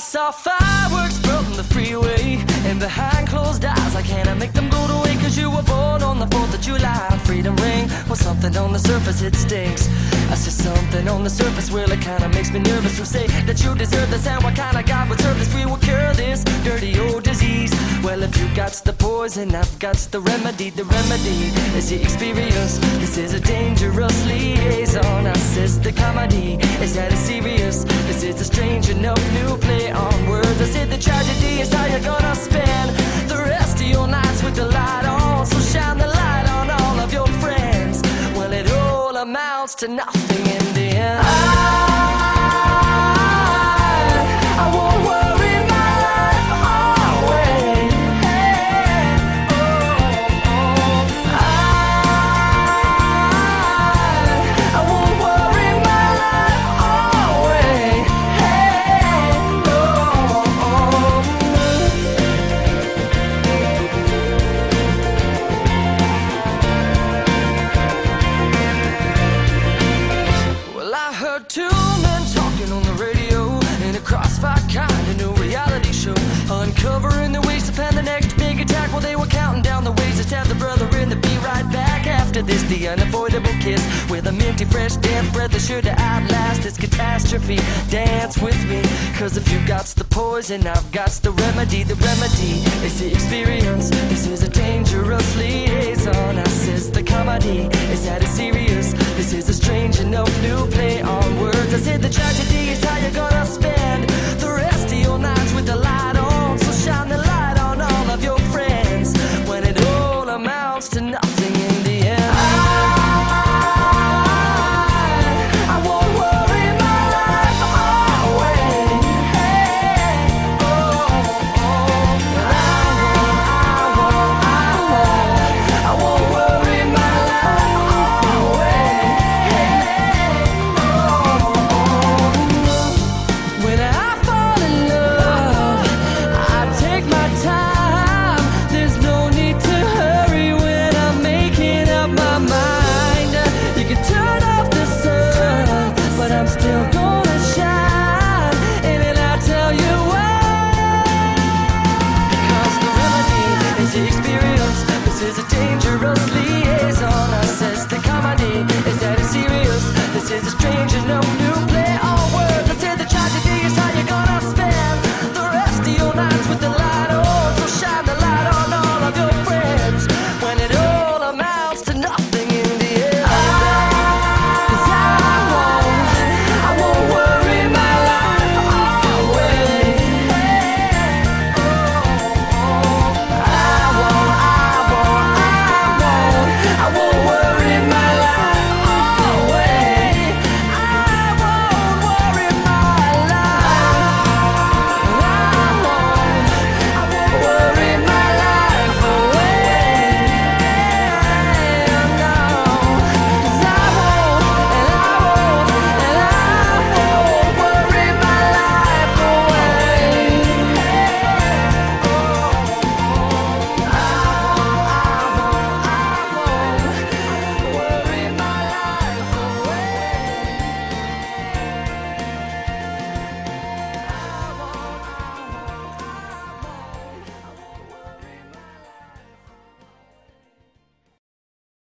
saw fireworks from the freeway. And behind closed eyes I can't make them go away Cause you were born on the 4th of July. Freedom ring, well something on the surface it stinks. I see something on the surface well it kinda makes me nervous. Who say that you deserve this and what kind of God would serve this? We will cure this dirty old disease. Well if you got the poison I've got the remedy. The remedy is the experience. This is a dangerous liaison. I says the comedy is that it's serious. This is a strange enough to nothing uncovering the ways to plan the next big attack. While they were counting down the ways to stab the brother in the be right back after this. The unavoidable kiss with a minty fresh death breath is sure to outlast this catastrophe. Dance with me, cause if you got the poison, I've got the remedy. The remedy is the experience. This is a dangerous liaison. I says the comedy is that it's serious. This is a strange enough new play on words. I said the tragedy but I'm still